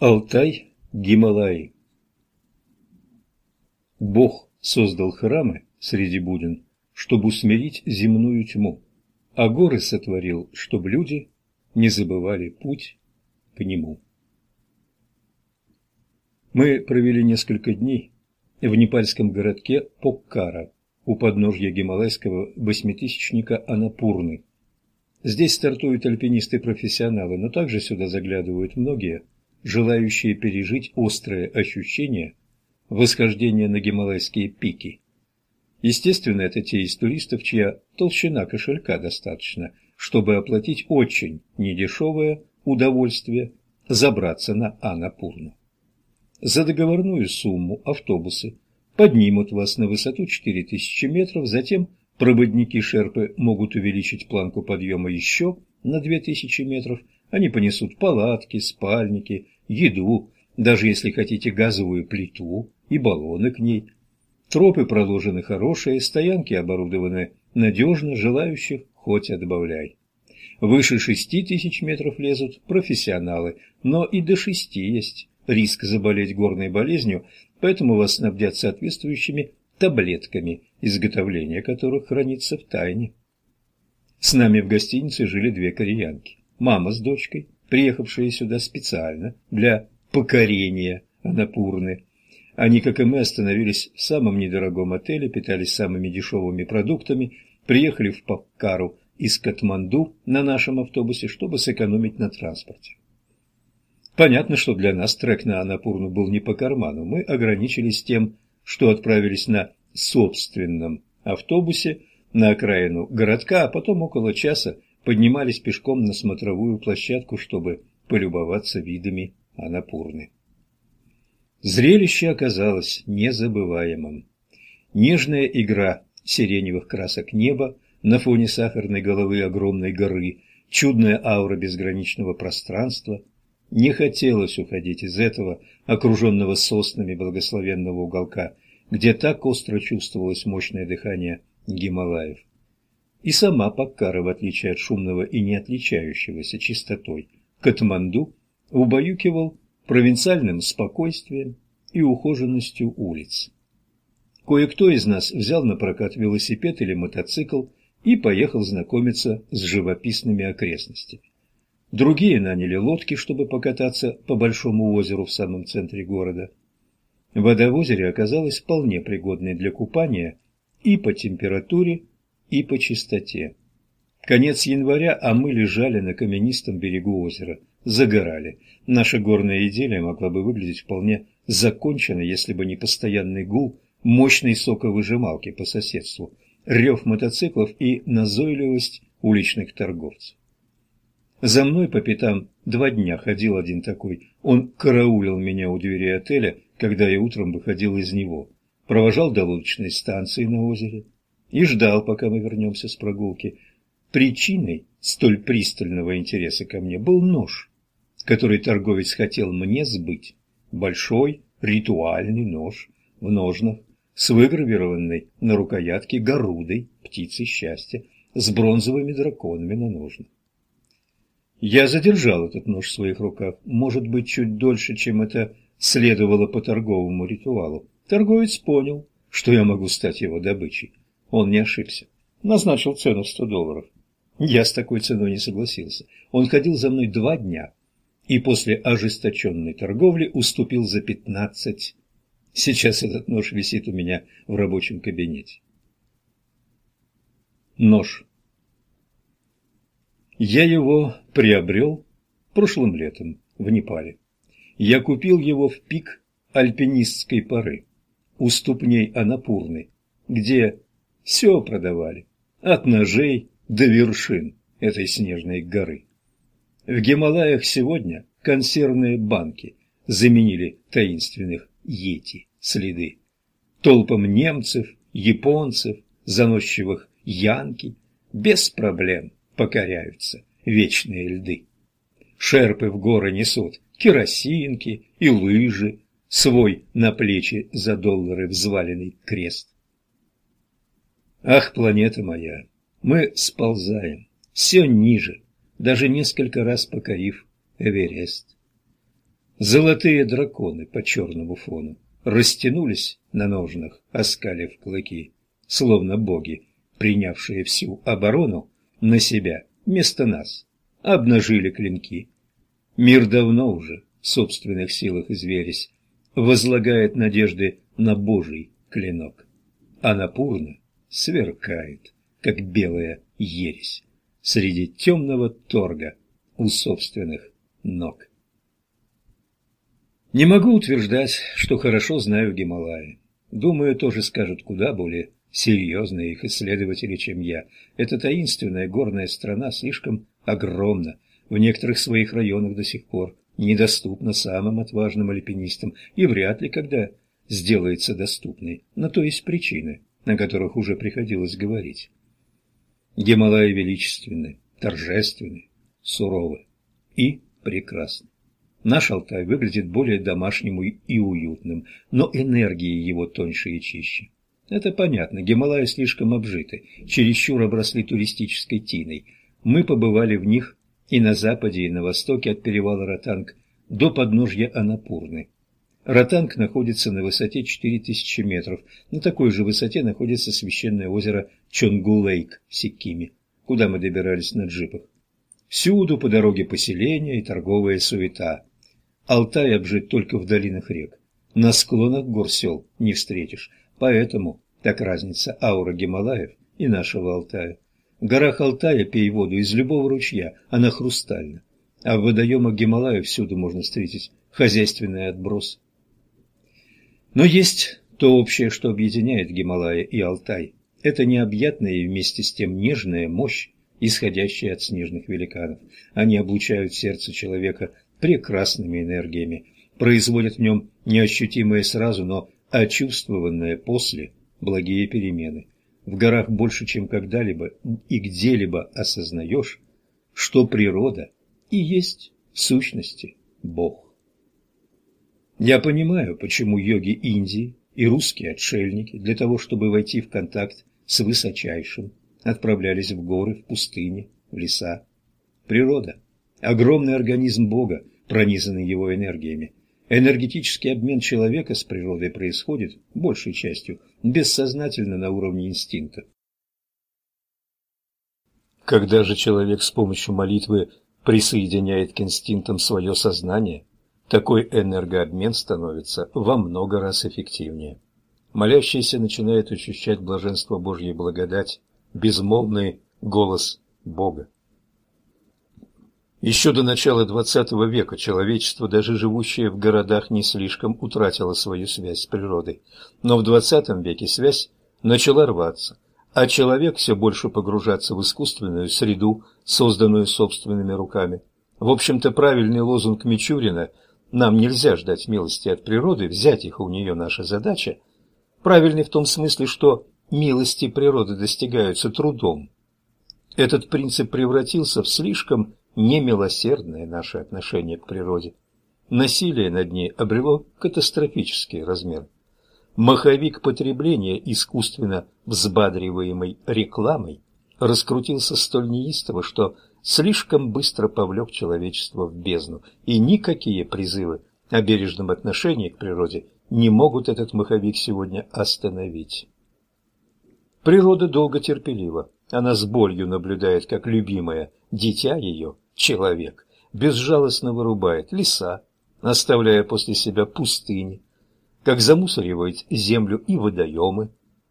Алтай, Гималаи Бог создал храмы среди будин, чтобы усмирить земную тьму, а горы сотворил, чтобы люди не забывали путь к нему. Мы провели несколько дней в непальском городке Поккара у подножья гималайского восьмитысячника Анапурны. Здесь стартуют альпинисты-профессионалы, но также сюда заглядывают многие, желающие пережить острые ощущения восхождения на гималайские пики. Естественно, это те из туристов, чья толщина кошелька достаточно, чтобы оплатить очень недешевое удовольствие забраться на Анапурну. За договорную сумму автобусы поднимут вас на высоту 4000 метров, затем проводники-шерпы могут увеличить планку подъема еще на 2000 метров, они понесут палатки, спальники, еду, даже если хотите газовую плиту и баллоны к ней. Тропы проложены хорошие, стоянки оборудованы надежно, желающих хоть отбавляй. Выше шести тысяч метров лезут профессионалы, но и до шести есть риск заболеть горной болезнью, поэтому вас снабдят соответствующими таблетками, изготовление которых хранится в тайне. С нами в гостинице жили две кореянки. Мама с дочкой, приехавшие сюда специально для покорения Анапурны. Они, как и мы, остановились в самом недорогом отеле, питались самыми дешевыми продуктами, приехали в Паккару из Катманду на нашем автобусе, чтобы сэкономить на транспорте. Понятно, что для нас трек на Анапурну был не по карману. Мы ограничились тем, что отправились на собственном автобусе на окраину городка, а потом около часа поднимались пешком на смотровую площадку, чтобы полюбоваться видами Анапурны. Зрелище оказалось незабываемым. Нежная игра сиреневых красок неба на фоне сахарной головы огромной горы, чудная аура безграничного пространства. Не хотелось уходить из этого, окруженного соснами благословенного уголка, где так остро чувствовалось мощное дыхание Гималаев. И сама Паккара, в отличие от шумного и не отличающегося чистотой Катманду, убаюкивал провинциальным спокойствием и ухоженностью улиц. Кое-кто из нас взял на прокат велосипед или мотоцикл и поехал знакомиться с живописными окрестностями. Другие наняли лодки, чтобы покататься по большому озеру в самом центре города. Вода в озере оказалась вполне пригодной для купания и по температуре, и по чистоте. Конец января, а мы лежали на каменистом берегу озера, загорали. Наша горная идиллия могла бы выглядеть вполне законченной, если бы не постоянный гул мощной соковыжималки по соседству, рев мотоциклов и назойливость уличных торговцев. За мной по пятам два дня ходил один такой. Он караулил меня у двери отеля, когда я утром выходил из него, провожал до лодочной станции на озере и ждал, пока мы вернемся с прогулки. Причиной столь пристального интереса ко мне был нож, который торговец хотел мне сбыть. Большой ритуальный нож в ножнах с выгравированной на рукоятке горудой птицы счастья с бронзовыми драконами на ножнах. Я задержал этот нож в своих руках, может быть, чуть дольше, чем это следовало по торговому ритуалу. Торговец понял, что я могу стать его добычей. Он не ошибся. Назначил цену в сто долларов. Я с такой ценой не согласился. Он ходил за мной два дня и после ожесточенной торговли уступил за пятнадцать. Сейчас этот нож висит у меня в рабочем кабинете. Нож. Я его приобрел прошлым летом в Непале. Я купил его в пик альпинистской поры, у ступней Анапурны, где все продавали, от ножей до вершин этой снежной горы. В Гималаях сегодня консервные банки заменили таинственных йети следы. Толпам немцев, японцев, заносчивых янки без проблем покоряются вечные льды. Шерпы в горы несут керосинки и лыжи, свой на плечи за доллары взваленный крест. Ах, планета моя, мы сползаем все ниже, даже несколько раз покорив Эверест. Золотые драконы по черному фону растянулись на ножнах, оскалив клыки, словно боги, принявшие всю оборону на себя вместо нас, обнажили клинки. Мир давно уже в собственных силах изверясь, возлагает надежды на Божий клинок, а Напурна сверкает, как белая ересь, среди темного торга у собственных ног. Не могу утверждать, что хорошо знаю Гималаи. Думаю, тоже скажут куда более серьезные их исследователи, чем я. Эта таинственная горная страна слишком огромна, в некоторых своих районах до сих пор недоступна самым отважным альпинистам и вряд ли когда сделается доступной. На то есть причины, о которых уже приходилось говорить. Гималаи величественны, торжественны, суровы и прекрасны. Наш Алтай выглядит более домашним и уютным, но энергии его тоньше и чище. Это понятно, Гималаи слишком обжиты, чересчур обросли туристической тиной. Мы побывали в них и на западе, и на востоке от перевала Ротанг до подножья Анапурны. Ротанг находится на высоте 4000 метров. На такой же высоте находится священное озеро Чонгу-Лейк в Сикиме, куда мы добирались на джипах. Всюду по дороге поселения и торговая суета. Алтай обжит только в долинах рек. На склонах гор сел не встретишь, поэтому так разница аура Гималаев и нашего Алтая. В горах Алтая пей воду из любого ручья, она хрустальна, а в водоемах Гималаев всюду можно встретить хозяйственный отброс. Но есть то общее, что объединяет Гималая и Алтай. Это необъятная и вместе с тем нежная мощь, исходящая от снежных великанов. Они облучают сердце человека прекрасными энергиями, производят в нем неощутимые сразу, но очувствованные после благие перемены. В горах больше, чем когда-либо и где-либо осознаешь, что природа и есть в сущности Бог. Я понимаю, почему йоги Индии и русские отшельники для того, чтобы войти в контакт с высочайшим, отправлялись в горы, в пустыни, в леса. Природа – огромный организм Бога, пронизанный его энергиями. Энергетический обмен человека с природой происходит, большей частью, бессознательно на уровне инстинкта. Когда же человек с помощью молитвы присоединяет к инстинктам свое сознание, такой энергообмен становится во много раз эффективнее. Молящийся начинает ощущать блаженство Божьей благодать, безмолвный голос Бога. Еще до начала XX века человечество, даже живущее в городах, не слишком утратило свою связь с природой. Но в XX веке связь начала рваться, а человек все больше погружаться в искусственную среду, созданную собственными руками. В общем-то, правильный лозунг Мичурина нам нельзя ждать милости от природы, взять их у нее наша задача. Правильный в том смысле, что милости природы достигаются трудом. Этот принцип превратился в слишком немилосердное наше отношение к природе. Насилие над ней обрело катастрофический размер. Маховик потребления, искусственно взбадриваемой рекламой, раскрутился столь неистово, что слишком быстро повлек человечество в бездну, и никакие призывы о бережном отношении к природе не могут этот маховик сегодня остановить. Природа долго терпелива, она с болью наблюдает, как любимое дитя ее, человек, безжалостно вырубает леса, оставляя после себя пустыни, как замусоривает землю и водоемы,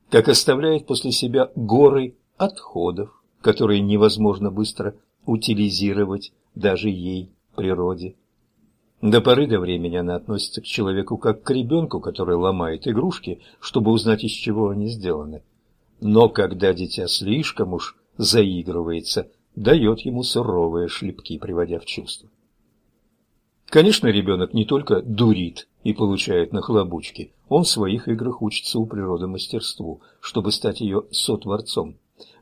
как оставляет после себя горы отходов, которые невозможно быстро утилизировать даже ей, природе. До поры до времени она относится к человеку как к ребенку, который ломает игрушки, чтобы узнать, из чего они сделаны. Но когда дитя слишком уж заигрывается, дает ему суровые шлепки, приводя в чувство. Конечно, ребенок не только дурит и получает нахлобучки, он в своих играх учится у природы мастерству, чтобы стать ее сотворцом.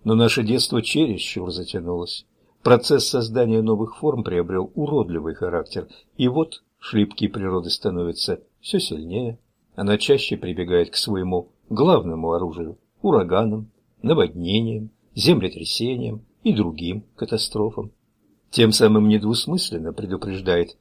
Но наше детство чересчур затянулось. Процесс создания новых форм приобрел уродливый характер, и вот шлепки природы становятся все сильнее, она чаще прибегает к своему главному оружию – ураганам, наводнениям, землетрясениям и другим катастрофам. Тем самым недвусмысленно предупреждает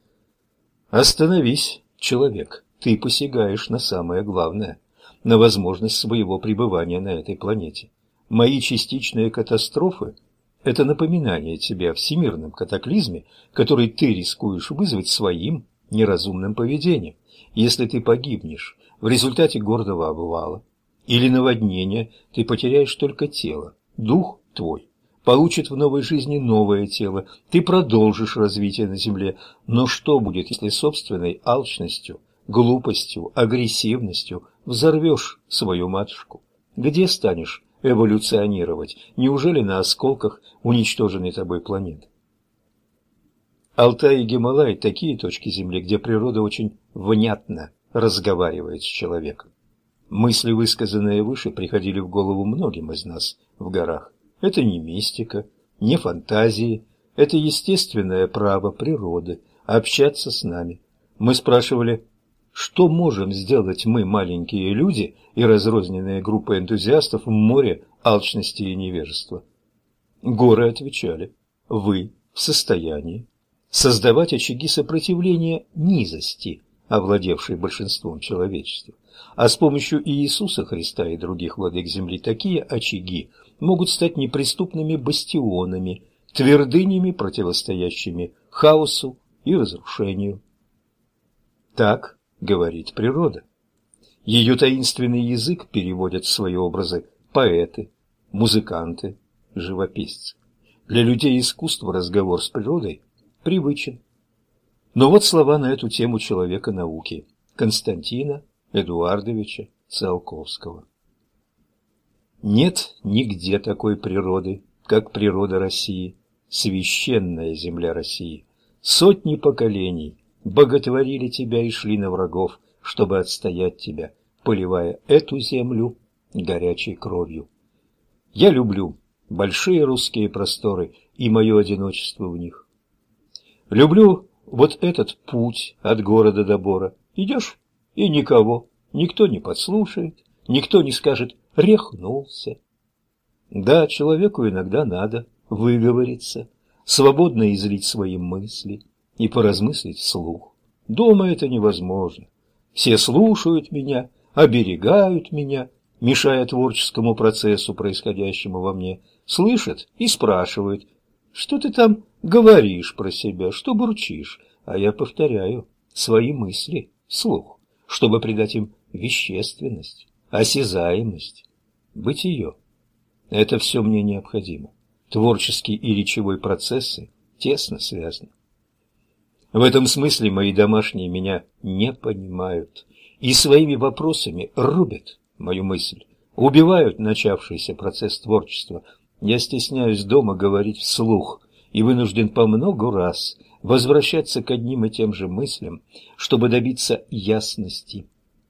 Остановись, человек, ты посягаешь на самое главное, на возможность своего пребывания на этой планете. Мои частичные катастрофы – это напоминание тебе о всемирном катаклизме, который ты рискуешь вызвать своим неразумным поведением. Если ты погибнешь в результате гордого обвала или наводнения, ты потеряешь только тело, дух твой получит в новой жизни новое тело, ты продолжишь развитие на Земле, но что будет, если собственной алчностью, глупостью, агрессивностью взорвешь свою матушку? Где станешь эволюционировать? Неужели на осколках уничтоженной тобой планеты? Алтай и Гималай – такие точки Земли, где природа очень внятно разговаривает с человеком. Мысли, высказанные выше, приходили в голову многим из нас в горах. Это не мистика, не фантазии, это естественное право природы общаться с нами. Мы спрашивали, что можем сделать мы, маленькие люди и разрозненные группы энтузиастов в море алчности и невежества? Горы отвечали, вы в состоянии создавать очаги сопротивления низости, овладевшей большинством человечества. А с помощью Иисуса Христа и других владык земли такие очаги могут стать неприступными бастионами, твердынями, противостоящими хаосу и разрушению. Так говорит природа. Ее таинственный язык переводят в свои образы поэты, музыканты, живописцы. Для людей искусства разговор с природой привычен. Но вот слова на эту тему человека науки Константина Эдуардовича Циолковского. Нет нигде такой природы, как природа России, священная земля России. Сотни поколений боготворили тебя и шли на врагов, чтобы отстоять тебя, поливая эту землю горячей кровью. Я люблю большие русские просторы и мое одиночество в них. Люблю вот этот путь от города до бора. Идешь, и никого, никто не подслушает, никто не скажет «рехнулся». Да, человеку иногда надо выговориться, свободно излить свои мысли и поразмыслить вслух. Дома это невозможно. Все слушают меня, оберегают меня, мешая творческому процессу, происходящему во мне, слышат и спрашивают, что ты там говоришь про себя, что бурчишь, а я повторяю свои мысли вслух, чтобы придать им вещественность, осязаемость, бытие. Это все мне необходимо. Творческие и речевой процессы тесно связаны. В этом смысле мои домашние меня не понимают и своими вопросами рубят мою мысль, убивают начавшийся процесс творчества. Я стесняюсь дома говорить вслух и вынужден по многу раз возвращаться к одним и тем же мыслям, чтобы добиться ясности.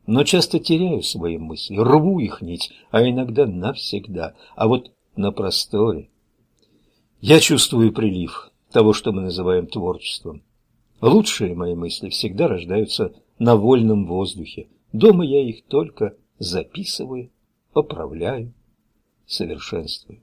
Но часто теряю свои мысли, рву их нить, а иногда навсегда. А вот на просторе я чувствую прилив того, что мы называем творчеством. Лучшие мои мысли всегда рождаются на вольном воздухе. Дома я их только записываю, поправляю, совершенствую.